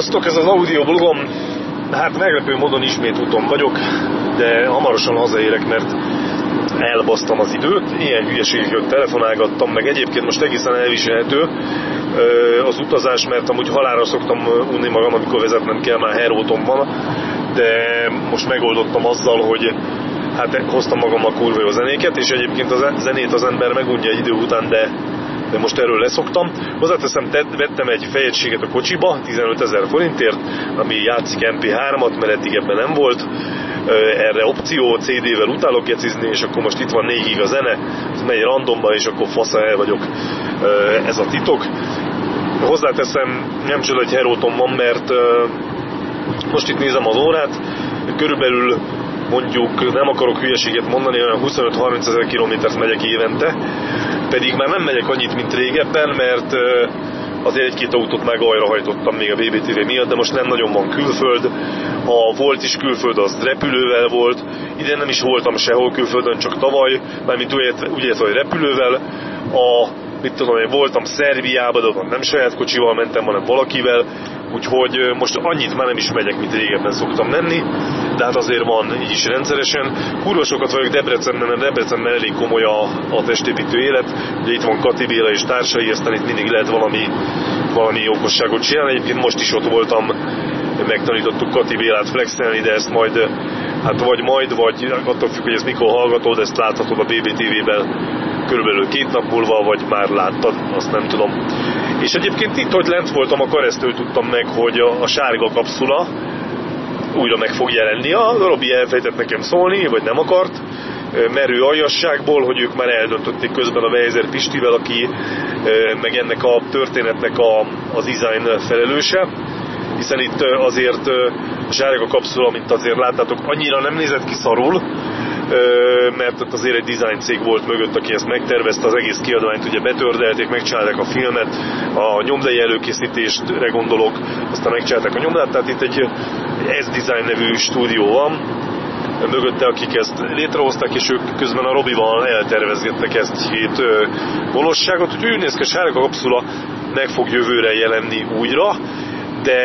Sziasztok, ez az audioblogom. Hát meglepő módon ismét úton vagyok, de hamarosan hazaérek, mert elbasztam az időt, ilyen hülyeségeket telefonálgattam, meg egyébként most egészen elviselhető az utazás, mert amúgy halára szoktam unni magam, amikor vezetnem kell, már heróton van, de most megoldottam azzal, hogy hát hoztam magammal kurva jó zenéket, és egyébként a zenét az ember megunja idő után, de de most erről leszoktam. Hozzáteszem, vettem egy fejegységet a kocsiba, 15 ezer forintért, ami játszik MP3-at, mert eddig ebben nem volt. Erre opció, CD-vel utálok jecizni, és akkor most itt van 4 gig a zene, megy randomba, és akkor fasza el vagyok. Ez a titok. Hozzáteszem, nem csoda, hogy Heróton van, mert most itt nézem az órát, körülbelül mondjuk nem akarok hülyeséget mondani, olyan 25-30 ezer kilométert megyek évente, pedig már nem megyek annyit, mint régebben, mert azért egy-két autót meg ajra hajtottam még a BBTV miatt, de most nem nagyon van külföld. Ha volt is külföld, az repülővel volt. Idén nem is voltam sehol külföldön, csak tavaly, mármint úgy, értem, hogy repülővel. A, mit tudom én, voltam Szerbiában, de nem saját kocsival mentem, hanem valakivel. Úgyhogy most annyit már nem is megyek, mint régebben szoktam menni, de hát azért van így is rendszeresen. Kurva sokat vagyok Debrecenben, mert Debrecenben elég komoly a, a testépítő élet. Ugye itt van Kati Béla és társai, aztán itt mindig lehet valami, valami okosságot csinálni. Egyébként most is ott voltam, megtanítottuk Kati Bélát flexelni, de ezt majd, hát vagy majd, vagy attól függ, hogy ezt mikor hallgatod, ezt láthatod a BBTV-ben körülbelül két nap múlva, vagy már láttad, azt nem tudom. És egyébként itt, hogy lent voltam a keresztül tudtam meg, hogy a, a sárga kapszula újra meg fog jelenni. A Robi elfejtett nekem szólni, vagy nem akart, merő aljasságból, hogy ők már eldöntötték közben a Weiser Pistivel, aki meg ennek a történetnek a, az design felelőse hiszen itt azért a sárga kapszula, mint azért láttátok, annyira nem nézett ki szarul, mert ott azért egy design cég volt mögött, aki ezt megtervezte, az egész kiadványt ugye betördelték, megcsinálták a filmet, a nyomdai előkészítésre gondolok, aztán megcsinálták a nyomdát, tehát itt egy S-Design nevű stúdió van, mögötte, akik ezt létrehozták, és ők közben a Robival eltervezgettek ezt hét valóságot, úgyhogy úgy néz ki, a sárga kapszula meg fog jövőre jelenni újra, de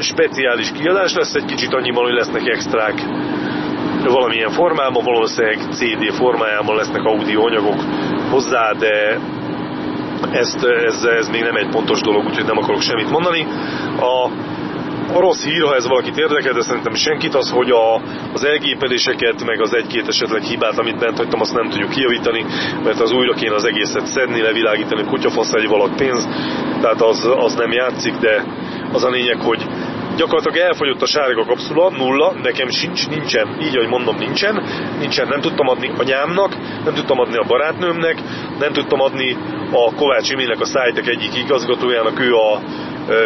speciális kiadás lesz, egy kicsit annyiban, hogy lesznek extrák valamilyen formában, valószínűleg CD formájában lesznek audio anyagok hozzá, de ezt, ez, ez még nem egy pontos dolog, úgyhogy nem akarok semmit mondani. A, a rossz hír, ha ez valakit érdekel, de szerintem senkit, az, hogy a, az elgépeléseket, meg az egy-két esetleg hibát, amit bent hagytam, azt nem tudjuk kijavítani, mert az újra kéne az egészet szedni, levilágítani, kutyafasz egy valak pénz, tehát az, az nem játszik, de az a lényeg, hogy gyakorlatilag elfogyott a sárga kapszula, nulla, nekem sincs, nincsen, így ahogy mondom, nincsen, nincsen, nem tudtam adni anyámnak, nem tudtam adni a barátnőmnek, nem tudtam adni a Kovács Emilnek a szájtek egyik igazgatójának, ő a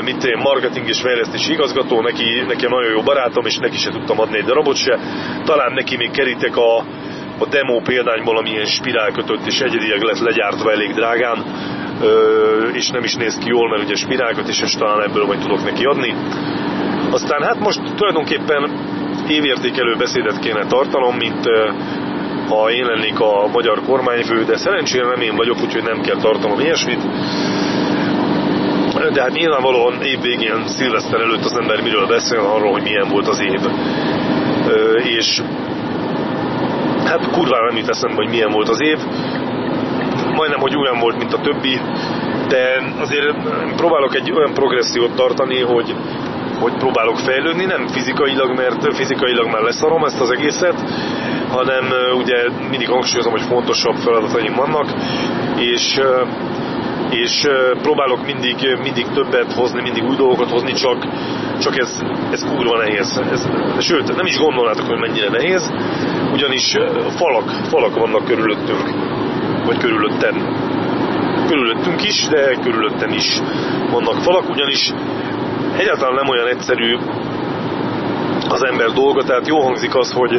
mint én, marketing és fejlesztési igazgató, neki, neki nagyon jó barátom, és neki se tudtam adni egy darabot se. Talán neki még kerítek a, a demo példányból, ami ilyen spirálkötött és egyedileg lett legyártva elég drágán, és nem is néz ki jól, mert ugye spirálköt is, és talán ebből majd tudok neki adni. Aztán hát most tulajdonképpen évértékelő beszédet kéne tartanom, mint ha én lennék a magyar kormányfő, de szerencsére nem én vagyok, úgyhogy nem kell tartanom ilyesmit. De hát nyilvánvalóan év végén, szilveszter előtt az ember miről beszél, arról, hogy milyen volt az év. És hát kurvára nem jut hogy milyen volt az év. Majdnem, hogy olyan volt, mint a többi, de azért próbálok egy olyan progressziót tartani, hogy hogy próbálok fejlődni, nem fizikailag, mert fizikailag már leszarom ezt az egészet, hanem ugye mindig hangsúlyozom, hogy fontosabb feladataim vannak, és és próbálok mindig, mindig többet hozni, mindig új dolgokat hozni, csak, csak ez, ez kurva nehéz. Ez, sőt, nem is gondolnátok, hogy mennyire nehéz, ugyanis falak, falak vannak körülöttünk, vagy körülöttem. Körülöttünk is, de körülöttem is vannak falak, ugyanis egyáltalán nem olyan egyszerű az ember dolga, tehát jó hangzik az, hogy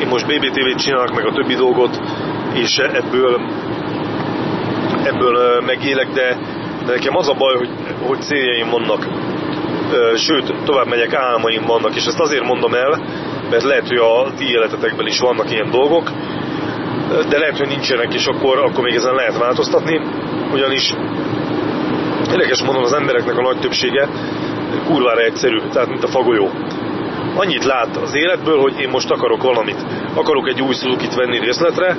én most BBTV-t csinálok meg a többi dolgot, és ebből, ebből megélek, de, de nekem az a baj, hogy, hogy céljaim vannak, sőt, tovább megyek, álmaim vannak, és ezt azért mondom el, mert lehet, hogy a ti életetekben is vannak ilyen dolgok, de lehet, hogy nincsenek, és akkor, akkor még ezen lehet változtatni, ugyanis érdekes mondom, az embereknek a nagy többsége kurvára egyszerű, tehát mint a fagolyó. Annyit lát az életből, hogy én most akarok valamit. Akarok egy új suzuki venni részletre,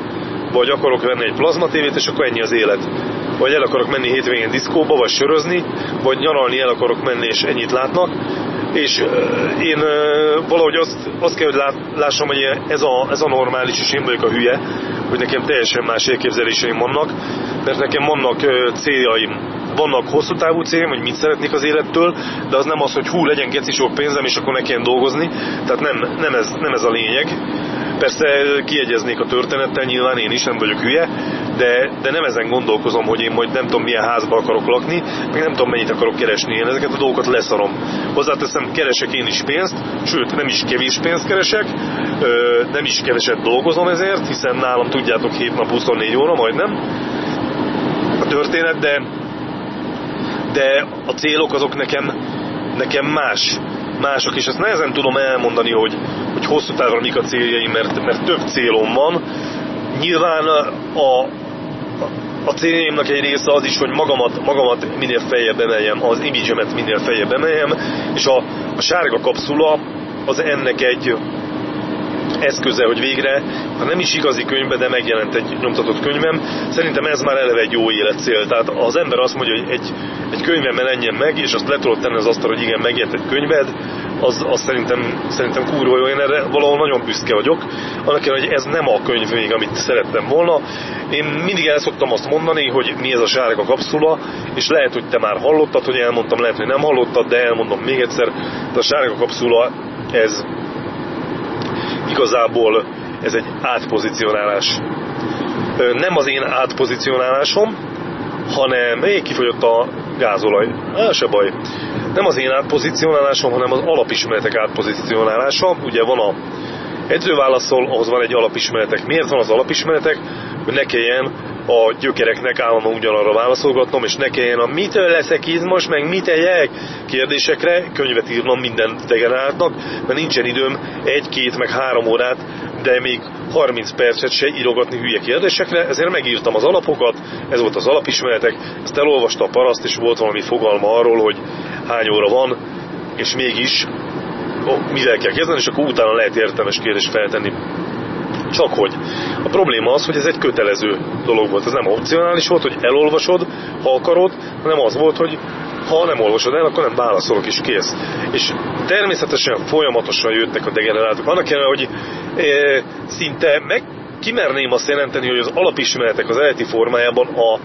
vagy akarok venni egy plazmatévét, és akkor ennyi az élet. Vagy el akarok menni hétvégén diszkóba, vagy sörözni, vagy nyaralni el akarok menni, és ennyit látnak. És én valahogy azt, azt kell, hogy lássam, hogy ez a, ez a normális, és én vagyok a hülye, hogy nekem teljesen más elképzeléseim vannak, mert nekem vannak céljaim, vannak hosszú távú céljaim, hogy mit szeretnék az élettől, de az nem az, hogy hú, legyen geci sok pénzem, és akkor ne dolgozni. Tehát nem, nem, ez, nem ez a lényeg. Persze kiegyeznék a történettel, nyilván én is nem vagyok hülye, de, de nem ezen gondolkozom, hogy én majd nem tudom milyen házba akarok lakni, meg nem tudom mennyit akarok keresni. Én ezeket a dolgokat leszarom. Hozzáteszem, keresek én is pénzt, sőt nem is kevés pénzt keresek, nem is keveset dolgozom ezért, hiszen nálam tudjátok 7 nap 24 óra majdnem a történet, de, de a célok azok nekem, nekem más mások, és ezt nehezen tudom elmondani, hogy, hogy hosszú távra mik a céljaim, mert, mert több célom van. Nyilván a, a céljaimnak egy része az is, hogy magamat, magamat minél feljebb emeljem, az image minél feljebb emeljem, és a, a sárga kapszula az ennek egy eszköze, hogy végre, ha nem is igazi könyvbe, de megjelent egy nyomtatott könyvem, szerintem ez már eleve egy jó életcél. Tehát az ember azt mondja, hogy egy, egy könyvem menjen meg, és azt le tudod tenni az asztal, hogy igen, megjelent egy könyved, az, az szerintem, szerintem kurva jó, én erre valahol nagyon büszke vagyok. Annak kell, hogy ez nem a könyv még, amit szerettem volna. Én mindig el szoktam azt mondani, hogy mi ez a sárga kapszula, és lehet, hogy te már hallottad, hogy elmondtam, lehet, hogy nem hallottad, de elmondom még egyszer. De a sárga kapszula, ez igazából ez egy átpozicionálás. Nem az én átpozicionálásom, hanem még kifogyott a gázolaj. Á, se baj. Nem az én átpozicionálásom, hanem az alapismeretek átpozicionálása. Ugye van a edzőválaszol, ahhoz van egy alapismeretek. Miért van az alapismeretek? Hogy ne kelljen a gyökereknek állandóan ugyanarra válaszolgatnom, és ne kelljen a mitől leszek izmos, meg mit tegyek kérdésekre. Könyvet írnom minden degeneráltnak, mert nincsen időm egy-két, meg három órát, de még 30 percet se írogatni hülye kérdésekre, ezért megírtam az alapokat, ez volt az alapismeretek, ezt elolvasta a paraszt, és volt valami fogalma arról, hogy hány óra van, és mégis mivel kell kezdeni, és akkor utána lehet értelmes kérdést feltenni. Csak hogy. A probléma az, hogy ez egy kötelező dolog volt. Ez nem opcionális volt, hogy elolvasod, ha akarod, hanem az volt, hogy ha nem olvasod el, akkor nem válaszolok, is kész. És természetesen folyamatosan jöttek a degenerátok. Annak ellenére, hogy e, szinte meg kimerném azt jelenteni, hogy az alapismeretek az eredeti formájában a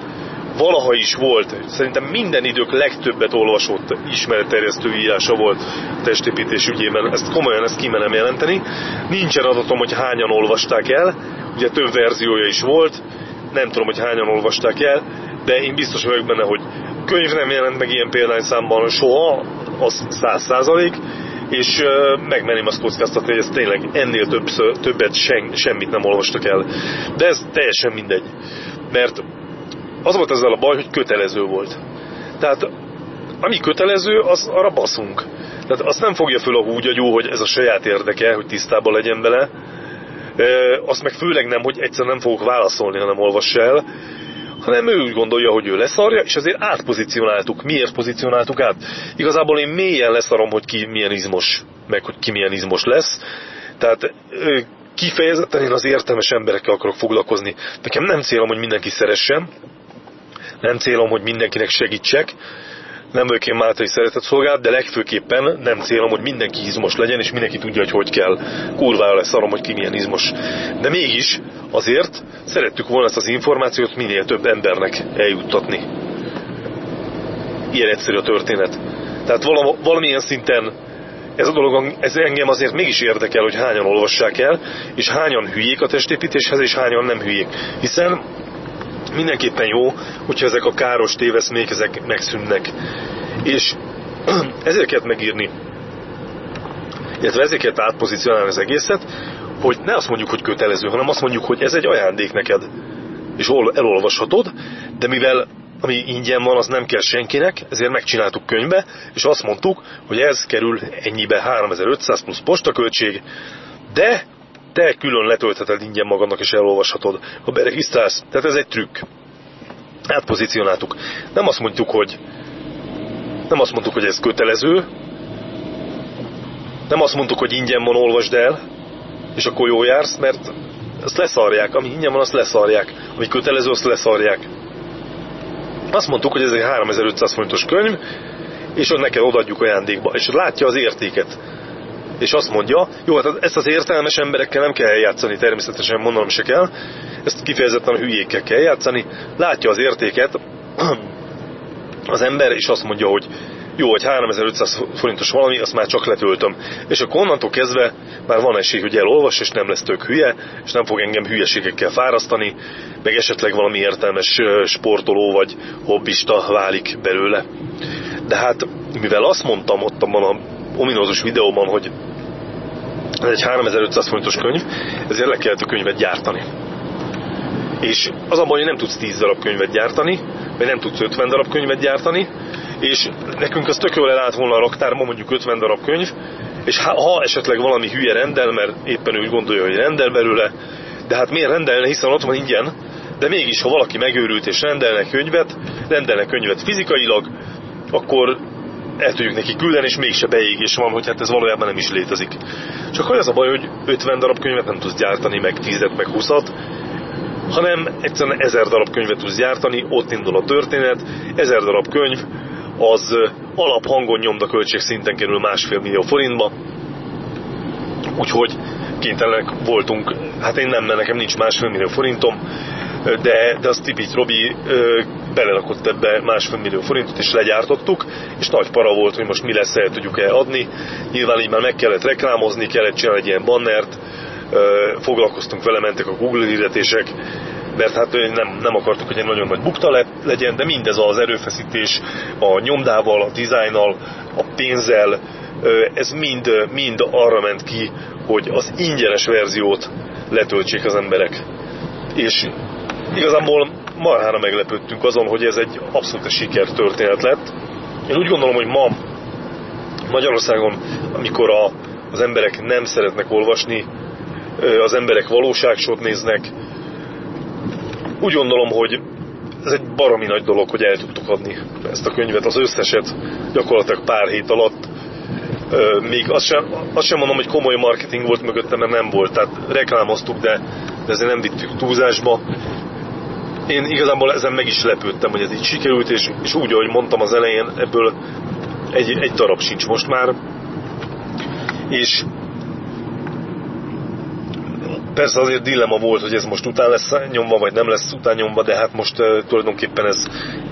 valaha is volt, szerintem minden idők legtöbbet olvasott ismeretterjesztő írása volt testépítés ügyében. Ezt komolyan ezt kimenem jelenteni. Nincsen adatom, hogy hányan olvasták el, ugye több verziója is volt, nem tudom, hogy hányan olvasták el, de én biztos vagyok benne, hogy könyv nem jelent meg ilyen példányszámban soha, az száz százalék, és megmenném azt kockáztatni, hogy ez tényleg ennél többször, többet sen, semmit nem olvastak el. De ez teljesen mindegy. Mert az volt ezzel a baj, hogy kötelező volt. Tehát ami kötelező, az arra baszunk. Tehát azt nem fogja föl a húgyagyú, hogy ez a saját érdeke, hogy tisztában legyen bele. E, azt meg főleg nem, hogy egyszer nem fogok válaszolni, hanem olvass el, hanem ő úgy gondolja, hogy ő leszarja, és azért átpozícionáltuk. Miért pozícionáltuk át? Igazából én mélyen leszarom, hogy ki milyen izmos, meg hogy ki milyen izmos lesz. Tehát kifejezetten én az értelmes emberekkel akarok foglalkozni. Nekem nem célom, hogy mindenki szeressen, nem célom, hogy mindenkinek segítsek, nem vagyok én Mátai szeretett szolgált, de legfőképpen nem célom, hogy mindenki izmos legyen, és mindenki tudja, hogy hogy kell. Kurvára lesz arra, hogy ki milyen izmos. De mégis azért szerettük volna ezt az információt minél több embernek eljuttatni. Ilyen egyszerű a történet. Tehát valamilyen szinten ez a dolog, ez engem azért mégis érdekel, hogy hányan olvassák el, és hányan hülyék a testépítéshez, és hányan nem hülyék. Hiszen mindenképpen jó, hogyha ezek a káros téveszmék, ezek megszűnnek. És kellett megírni, illetve ezért kellett átpozícionálni az egészet, hogy ne azt mondjuk, hogy kötelező, hanem azt mondjuk, hogy ez egy ajándék neked, és elolvashatod, de mivel ami ingyen van, az nem kell senkinek, ezért megcsináltuk könyvbe, és azt mondtuk, hogy ez kerül ennyibe 3500 plusz postaköltség, de te külön letöltheted ingyen magadnak és elolvashatod, ha beregisztrálsz. Tehát ez egy trükk. Átpozícionáltuk. Nem azt mondjuk, hogy Nem azt mondtuk, hogy ez kötelező, nem azt mondtuk, hogy ingyen van, olvasd el, és akkor jó jársz, mert azt leszarják, ami ingyen van, azt leszarják, ami kötelező, azt leszarják. Azt mondtuk, hogy ez egy 3500 forintos könyv, és ott neked odaadjuk ajándékba, és látja az értéket. És azt mondja, jó, hát ezt az értelmes emberekkel nem kell eljátszani, természetesen mondanom se kell, ezt kifejezetten a hülyékkel kell játszani, látja az értéket az ember, és azt mondja, hogy jó, hogy 3500 forintos valami, azt már csak letöltöm. És akkor onnantól kezdve már van esély, hogy elolvas, és nem lesz tök hülye, és nem fog engem hülyeségekkel fárasztani, meg esetleg valami értelmes sportoló vagy hobbista válik belőle. De hát, mivel azt mondtam ott abban a ominózus videóban, hogy ez egy 3500 forintos könyv, ezért le kellett a könyvet gyártani. És az a baj, hogy nem tudsz 10 darab könyvet gyártani, vagy nem tudsz 50 darab könyvet gyártani, és nekünk az tök jól elállt volna a raktárban, mondjuk 50 darab könyv, és ha, ha esetleg valami hülye rendel, mert éppen úgy gondolja, hogy rendel belőle, de hát miért rendelne, hiszen ott van ingyen, de mégis, ha valaki megőrült és rendelne könyvet, rendelne könyvet fizikailag, akkor el tudjuk neki küldeni, és mégse beégés van, hogy hát ez valójában nem is létezik. Csak hogy az a baj, hogy 50 darab könyvet nem tudsz gyártani, meg 10 meg 20-at, hanem egyszerűen 1000 darab könyvet tudsz gyártani, ott indul a történet, 1000 darab könyv, az alaphangon nyomdaköltség szinten kerül másfél millió forintba, úgyhogy kénytelenek voltunk, hát én nem, mert nekem nincs másfél millió forintom, de, de az Tipit Robi ö, belelakott ebbe másfél millió forintot, és legyártottuk, és nagy para volt, hogy most mi lesz, el tudjuk-e adni. Nyilván így már meg kellett reklámozni, kellett csinálni egy ilyen bannert, ö, foglalkoztunk vele, mentek a Google hirdetések, mert hát nem, nem akartuk, hogy egy nagyon nagy bukta le, legyen, de mindez az erőfeszítés a nyomdával, a dizájnnal, a pénzzel, ez mind, mind arra ment ki, hogy az ingyenes verziót letöltsék az emberek. És igazából marhára meglepődtünk azon, hogy ez egy abszolút sikertörténet lett. Én úgy gondolom, hogy ma Magyarországon, amikor a, az emberek nem szeretnek olvasni, az emberek valóságsót néznek, úgy gondolom, hogy ez egy baromi nagy dolog, hogy el tudtuk adni ezt a könyvet, az összeset gyakorlatilag pár hét alatt. Még azt sem, azt sem mondom, hogy komoly marketing volt mögöttem, mert nem volt. Tehát reklámoztuk, de, de ezért nem vittük túlzásba. Én igazából ezen meg is lepődtem, hogy ez így sikerült, és, és úgy, ahogy mondtam az elején, ebből egy, egy darab sincs most már. És Persze azért dilemma volt, hogy ez most után lesz nyomva, vagy nem lesz után nyomva, de hát most uh, tulajdonképpen ez,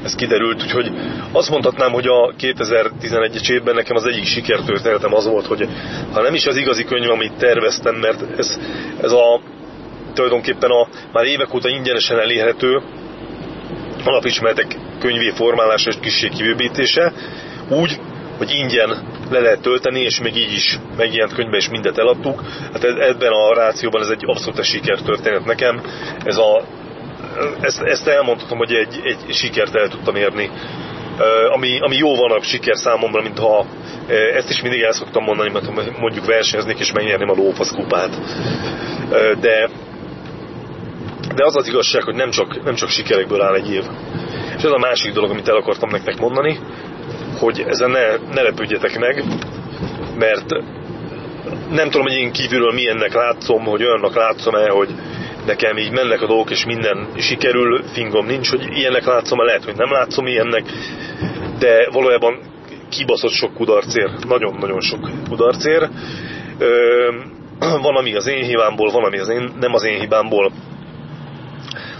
ez kiderült. Úgyhogy azt mondhatnám, hogy a 2011-es évben nekem az egyik sikertörténetem az volt, hogy ha nem is az igazi könyv, amit terveztem, mert ez, ez a tulajdonképpen a már évek óta ingyenesen elérhető alapismeretek könyvé formálása és kissé kibővítése, úgy, hogy ingyen le lehet tölteni, és még így is megjelent könyvbe, és mindet eladtuk. Hát ebben a rációban ez egy abszolút sikertörténet nekem. Ez a, ezt, ezt elmondhatom, hogy egy, egy sikert el tudtam érni. Ami, ami jó van a siker számomra, mint ha ezt is mindig el szoktam mondani, mert mondjuk versenyeznék és megnyerném a lófasz kupát. De, de az az igazság, hogy nem csak, nem csak sikerekből áll egy év. És ez a másik dolog, amit el akartam nektek mondani, hogy ezen ne, ne lepődjetek meg, mert nem tudom, hogy én kívülről milyennek látszom, hogy olyannak látszom-e, hogy nekem így mennek a dolgok, és minden sikerül, fingom nincs, hogy ilyennek látszom, lehet, hogy nem látszom ilyennek, de valójában kibaszott sok kudarcér, nagyon-nagyon sok kudarcér. Van, ami az én hibámból, van, ami az én, nem az én hibámból.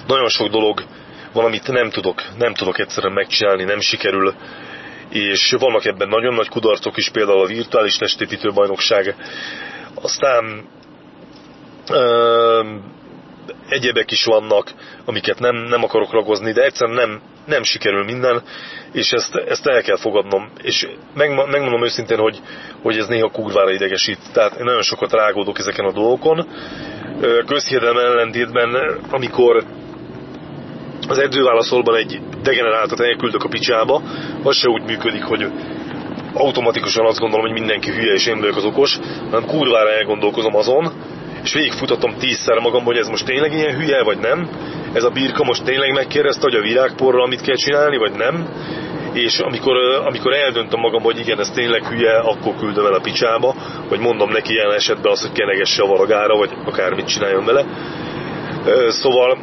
Nagyon sok dolog van, amit nem tudok, nem tudok egyszerűen megcsinálni, nem sikerül és vannak ebben nagyon nagy kudarcok is, például a virtuális testépítő bajnokság. Aztán ö, egyebek is vannak, amiket nem, nem akarok ragozni, de egyszerűen nem, nem sikerül minden, és ezt, ezt el kell fogadnom. És meg, megmondom őszintén, hogy, hogy ez néha kurvára idegesít. Tehát én nagyon sokat rágódok ezeken a dolgokon. Közhiedelem ellentétben, amikor az edzőválaszolban egy degeneráltat elküldök a picsába, az se úgy működik, hogy automatikusan azt gondolom, hogy mindenki hülye és én vagyok az okos, hanem kurvára elgondolkozom azon, és végigfutatom tízszer magam, hogy ez most tényleg ilyen hülye, vagy nem. Ez a birka most tényleg megkérdezte, hogy a virágporral mit kell csinálni, vagy nem. és amikor, amikor eldöntöm magam, hogy igen, ez tényleg hülye, akkor küldöm el a picsába, vagy mondom neki ilyen esetben azt, hogy kenegesse a valagára, vagy akármit csináljon vele. Szóval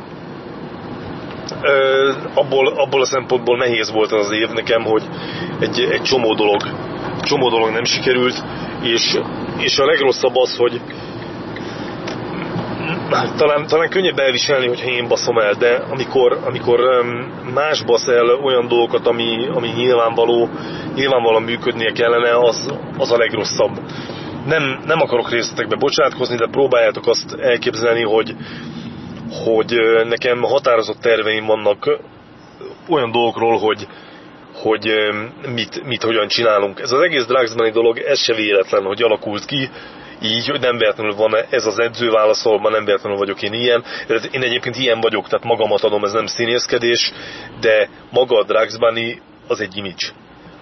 abból, abból a szempontból nehéz volt az, év nekem, hogy egy, egy csomó dolog, csomó dolog nem sikerült, és, és a legrosszabb az, hogy talán, talán könnyebb elviselni, hogyha én baszom el, de amikor, amikor más basz el olyan dolgokat, ami, ami nyilvánvaló, nyilvánvalóan működnie kellene, az, az a legrosszabb. Nem, nem akarok részletekbe bocsátkozni, de próbáljátok azt elképzelni, hogy, hogy nekem határozott terveim vannak olyan dolgokról, hogy, hogy mit, mit hogyan csinálunk. Ez az egész Drugs dolog, ez se véletlen, hogy alakult ki, így, hogy nem véletlenül van ez az edzőválaszolban, nem véletlenül vagyok én ilyen. Én egyébként ilyen vagyok, tehát magamat adom, ez nem színészkedés, de maga a Drugs az egy image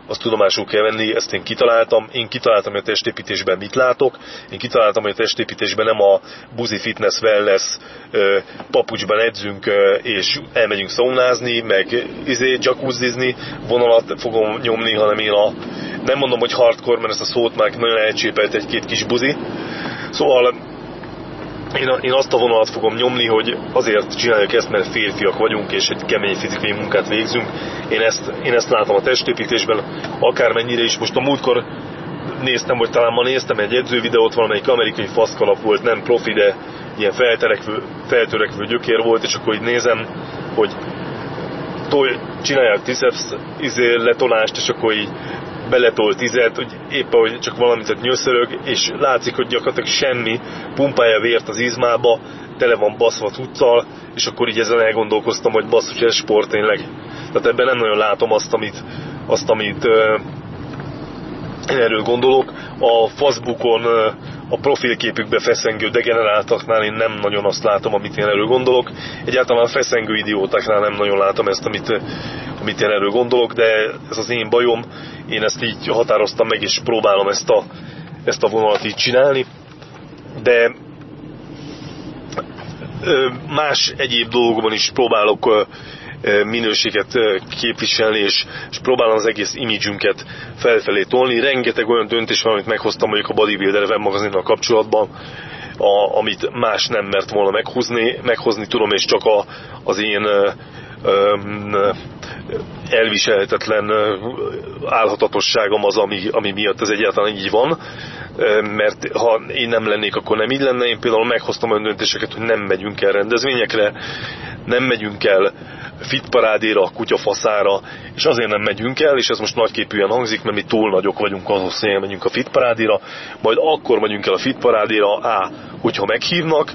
azt tudomásul kell venni, ezt én kitaláltam. Én kitaláltam, hogy a testépítésben mit látok. Én kitaláltam, hogy a testépítésben nem a buzi fitness wellness papucsban edzünk és elmegyünk szaunázni, meg izé, jacuzzizni, vonalat fogom nyomni, hanem én a, nem mondom, hogy hardcore, mert ezt a szót már nagyon elcsépelt egy-két kis buzi. Szóval én, én azt a vonalat fogom nyomni, hogy azért csináljuk ezt, mert férfiak vagyunk, és egy kemény fizikai munkát végzünk. Én ezt, én ezt látom a testépítésben, akármennyire is. Most a múltkor néztem, vagy talán ma néztem egy edzővideót, valamelyik amerikai faszkalap volt, nem profi, de ilyen feltörekvő, feltörekvő gyökér volt, és akkor így nézem, hogy toj, csinálják triceps izé, letolást, és akkor így beletol tizet, hogy épp ahogy csak valamit nyöszörög, és látszik, hogy gyakorlatilag semmi, pumpálja vért az izmába, tele van baszva cuccal, és akkor így ezen elgondolkoztam, hogy bassz, hogy ez sport tényleg. Tehát ebben nem nagyon látom azt, amit, azt, amit én erről gondolok. A Facebookon uh, a profilképükbe feszengő degeneráltaknál én nem nagyon azt látom, amit én erről gondolok. Egyáltalán feszengő idiótáknál nem nagyon látom ezt, amit, amit én erről gondolok, de ez az én bajom. Én ezt így határoztam meg, és próbálom ezt a, ezt a vonalat így csinálni. De más egyéb dolgokban is próbálok minőséget képviselni, és, és próbálom az egész imidzsünket felfelé tolni. Rengeteg olyan döntés van, amit meghoztam mondjuk a Bodybuilder webmagazinnal kapcsolatban, a, amit más nem mert volna meghozni, meghozni tudom, és csak a, az én ö, ö, elviselhetetlen álhatatosságom az, ami, ami miatt ez egyáltalán így van, mert ha én nem lennék, akkor nem így lenne. Én például meghoztam olyan döntéseket, hogy nem megyünk el rendezvényekre, nem megyünk el fitparádéra, a kutyafaszára, és azért nem megyünk el, és ez most nagyképűen hangzik, mert mi túl nagyok vagyunk ahhoz, hogy megyünk a fitparádéra, majd akkor megyünk el a fitparádéra, A, hogyha meghívnak,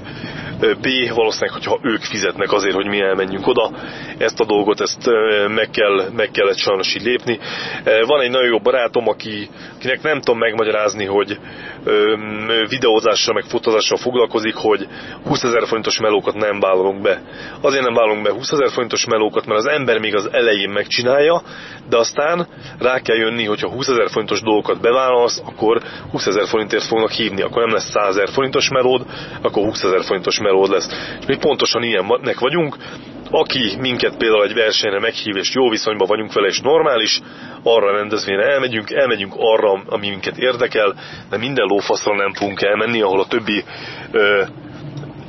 B, valószínűleg, hogyha ők fizetnek azért, hogy mi elmenjünk oda. Ezt a dolgot, ezt meg, kell, meg kellett sajnos így lépni. Van egy nagyon jó barátom, aki, akinek nem tudom megmagyarázni, hogy videózással, meg fotózással foglalkozik, hogy 20 ezer forintos melókat nem vállalunk be. Azért nem vállalunk be 20 ezer forintos melókat, mert az ember még az elején megcsinálja, de aztán rá kell jönni, hogyha 20 ezer forintos dolgokat bevállalsz, akkor 20 ezer forintért fognak hívni, akkor nem lesz 100 ezer forintos melód, akkor 20 ezer forintos melód lesz. És mi pontosan ilyennek vagyunk, aki minket például egy versenyre meghív, és jó viszonyban vagyunk vele, és normális, arra a rendezvényre elmegyünk, elmegyünk arra, ami minket érdekel, de minden lófaszra nem fogunk elmenni, ahol a többi ö,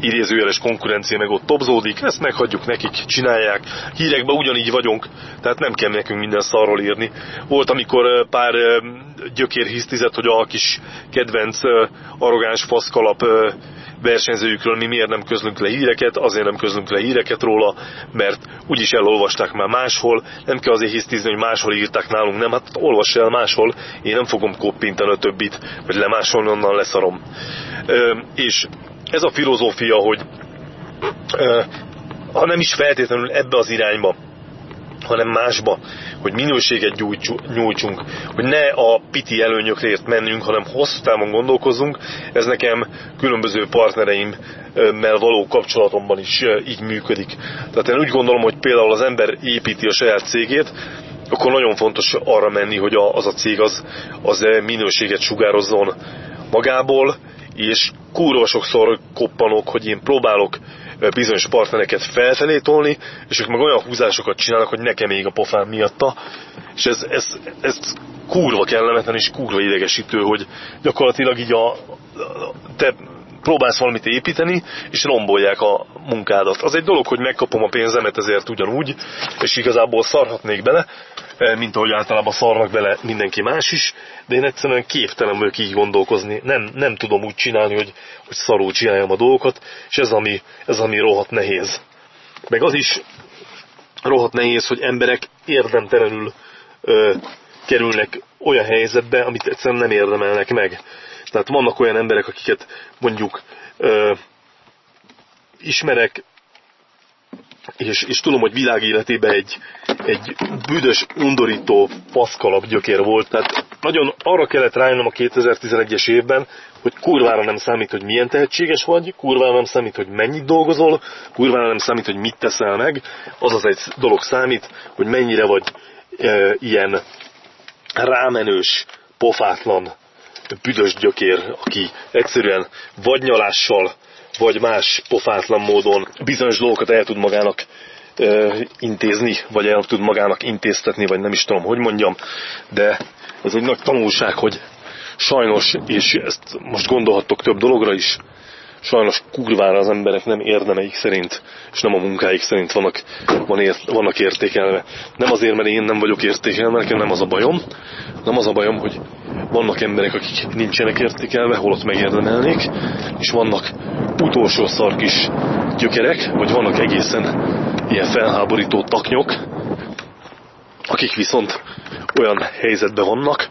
idézőjeles konkurencia meg ott topzódik, ezt meghagyjuk nekik, csinálják. Hírekben ugyanígy vagyunk, tehát nem kell nekünk minden szarról írni. Volt, amikor pár gyökér hisztizett, hogy a kis kedvenc arrogáns faszkalap versenyzőjükről mi miért nem közlünk le híreket, azért nem közlünk le híreket róla, mert úgyis elolvasták már máshol, nem kell azért hisztizni, hogy máshol írták nálunk, nem, hát olvass el máshol, én nem fogom koppintani a többit, vagy lemásolni onnan leszarom. Ö, és ez a filozófia, hogy ha nem is feltétlenül ebbe az irányba, hanem másba, hogy minőséget nyújtsunk, hogy ne a piti előnyökért mennünk, hanem hosszú távon gondolkozunk. Ez nekem különböző partnereimmel való kapcsolatomban is így működik. Tehát én úgy gondolom, hogy például az ember építi a saját cégét, akkor nagyon fontos arra menni, hogy az a cég az, az minőséget sugározzon magából, és kurva sokszor koppanok, hogy én próbálok bizonyos partnereket felfelé tolni, és ők meg olyan húzásokat csinálnak, hogy nekem még a pofám miatta. És ez, ez, ez kurva kellemetlen és kurva idegesítő, hogy gyakorlatilag így a, te próbálsz valamit építeni, és rombolják a munkádat. Az egy dolog, hogy megkapom a pénzemet ezért ugyanúgy, és igazából szarhatnék bele, mint ahogy általában szarnak bele mindenki más is, de én egyszerűen képtelen vagyok így gondolkozni. Nem, nem tudom úgy csinálni, hogy, hogy szarul csináljam a dolgokat, és ez ami, ez ami rohadt nehéz. Meg az is rohadt nehéz, hogy emberek érdemtelenül ö, kerülnek olyan helyzetbe, amit egyszerűen nem érdemelnek meg. Tehát vannak olyan emberek, akiket mondjuk ö, ismerek, és, és tudom, hogy világ életében egy, egy büdös, undorító faszkalap gyökér volt. Tehát nagyon arra kellett rájönnöm a 2011-es évben, hogy kurvára nem számít, hogy milyen tehetséges vagy, kurvára nem számít, hogy mennyit dolgozol, kurvára nem számít, hogy mit teszel meg, az az egy dolog számít, hogy mennyire vagy e, ilyen rámenős, pofátlan, büdös gyökér, aki egyszerűen vagy nyalással, vagy más pofátlan módon bizonyos dolgokat el tud magának ö, intézni, vagy el tud magának intéztetni, vagy nem is tudom, hogy mondjam, de ez egy nagy tanulság, hogy sajnos, és ezt most gondolhattok több dologra is, sajnos kurvára az emberek nem érdemeik szerint, és nem a munkáik szerint vannak, van ért, vannak értékelve. Nem azért, mert én nem vagyok értékelve, nekem nem az a bajom. Nem az a bajom, hogy vannak emberek, akik nincsenek értékelve, holott megérdemelnék, és vannak utolsó szark is gyökerek, vagy vannak egészen ilyen felháborító taknyok, akik viszont olyan helyzetben vannak,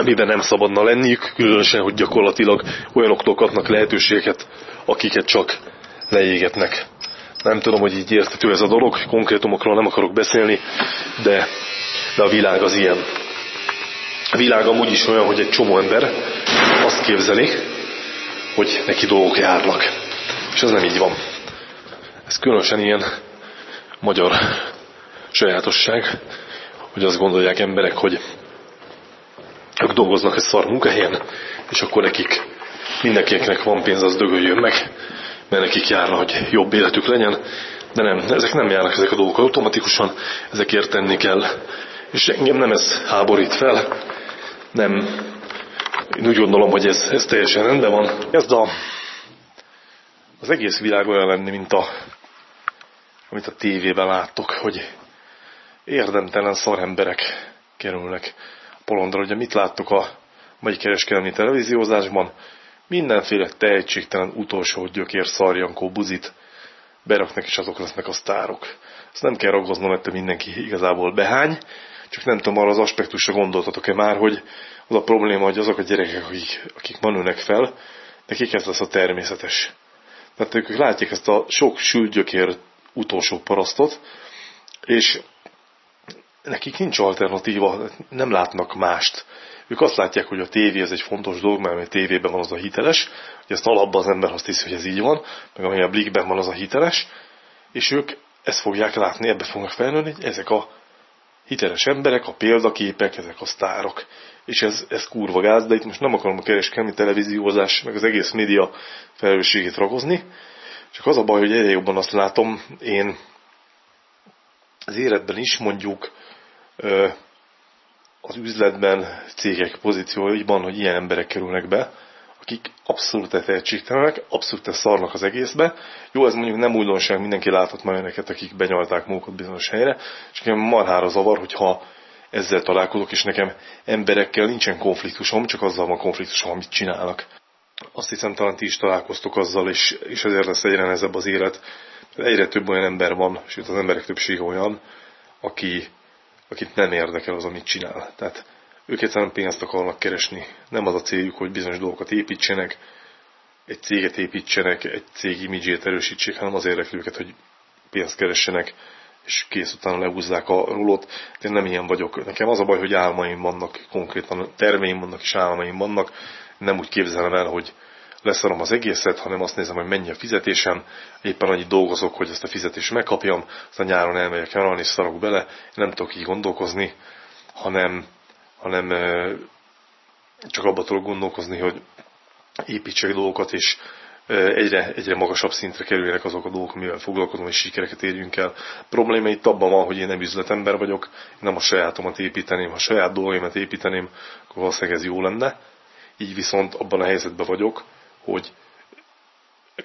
amiben nem szabadna lenniük, különösen, hogy gyakorlatilag olyanoktól kapnak lehetőséget, akiket csak leégetnek. Nem tudom, hogy így értető ez a dolog, konkrétumokról nem akarok beszélni, de, de a világ az ilyen. A világ amúgy is olyan, hogy egy csomó ember azt képzeli, hogy neki dolgok járnak. És ez nem így van. Ez különösen ilyen magyar sajátosság, hogy azt gondolják emberek, hogy ők dolgoznak egy szar munkahelyen, és akkor nekik mindenkinek van pénz, az dögöljön meg, mert nekik járna, hogy jobb életük legyen, de nem, ezek nem járnak ezek a dolgok automatikusan, ezekért tenni kell. És engem nem ez háborít fel, nem, én úgy gondolom, hogy ez, ez teljesen rendben van. Ez a, az egész világ olyan lenni, mint a, amit a tévében láttok, hogy érdemtelen szaremberek kerülnek polondra. Ugye mit láttuk a mai kereskedelmi televíziózásban? Mindenféle tehetségtelen utolsó gyökér szarjankó buzit beraknak, és azok lesznek a sztárok. Ezt nem kell raggoznom, mert mindenki igazából behány, csak nem tudom, arra az aspektusra gondoltatok-e már, hogy az a probléma, hogy azok a gyerekek, akik, akik ma fel, nekik ez lesz a természetes. Tehát ők látják ezt a sok sült gyökér utolsó parasztot, és nekik nincs alternatíva, nem látnak mást. Ők azt látják, hogy a tévé ez egy fontos dolog, mert a tévében van az a hiteles, hogy ezt alapban az ember azt hiszi, hogy ez így van, meg amely a blikben van az a hiteles, és ők ezt fogják látni, ebbe fognak felnőni, ezek a hiteles emberek, a példaképek, ezek a sztárok. És ez, ez kurva gáz, de itt most nem akarom a kereskedelmi televíziózás, meg az egész média felelősségét ragozni, csak az a baj, hogy egyre jobban azt látom én az életben is mondjuk az üzletben, cégek pozícióiban, hogy ilyen emberek kerülnek be, akik abszolút tehetségtelenek, abszolút szarnak az egészbe. Jó, ez mondjuk nem újdonság, mindenki látott már önöket, akik benyalták magukat bizonyos helyre, és nekem marhára zavar, hogyha ezzel találkozok, és nekem emberekkel nincsen konfliktusom, csak azzal van konfliktusom, amit csinálnak. Azt hiszem, talán ti is találkoztok azzal, és, és ezért lesz egyre nehezebb az élet. Egyre több olyan ember van, sőt az emberek többsége olyan, aki akit nem érdekel az, amit csinál. Tehát ők egyszerűen pénzt akarnak keresni. Nem az a céljuk, hogy bizonyos dolgokat építsenek, egy céget építsenek, egy cég imidzsét erősítsék, hanem az érdekli őket, hogy pénzt keressenek, és kész utána lehúzzák a rulót. De én nem ilyen vagyok. Nekem az a baj, hogy álmaim vannak, konkrétan terveim vannak és álmaim vannak. Nem úgy képzelem el, hogy leszarom az egészet, hanem azt nézem, hogy mennyi a fizetésem, éppen annyit dolgozok, hogy ezt a fizetést megkapjam, aztán nyáron elmegyek nyaralni, szarok bele, nem tudok így gondolkozni, hanem, hanem csak abba tudok gondolkozni, hogy építsek dolgokat, és egyre, egyre magasabb szintre kerüljenek azok a dolgok, amivel foglalkozom, és sikereket érjünk el. A probléma itt abban van, hogy én nem üzletember vagyok, én nem a sajátomat építeném, ha a saját dolgaimat építeném, akkor valószínűleg ez jó lenne. Így viszont abban a helyzetben vagyok, hogy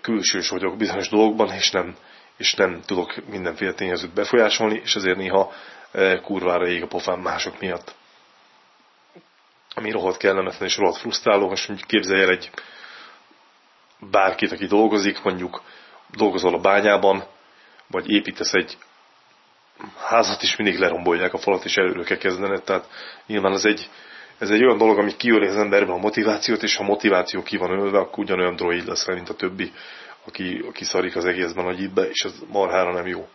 külsős vagyok bizonyos dolgokban, és nem, és nem tudok mindenféle tényezőt befolyásolni, és ezért néha kurvára ég a pofám mások miatt. Ami rohadt kellemetlen és rohadt frusztráló, és mondjuk képzelj el egy bárkit, aki dolgozik, mondjuk dolgozol a bányában, vagy építesz egy házat is mindig lerombolják a falat, és előre kell kezdened. Tehát nyilván ez egy, ez egy olyan dolog, ami kiöli az emberben a motivációt, és ha motiváció ki van ölve, akkor ugyanolyan droid lesz, mint a többi, aki, aki szarik az egészben a be, és ez marhára nem jó.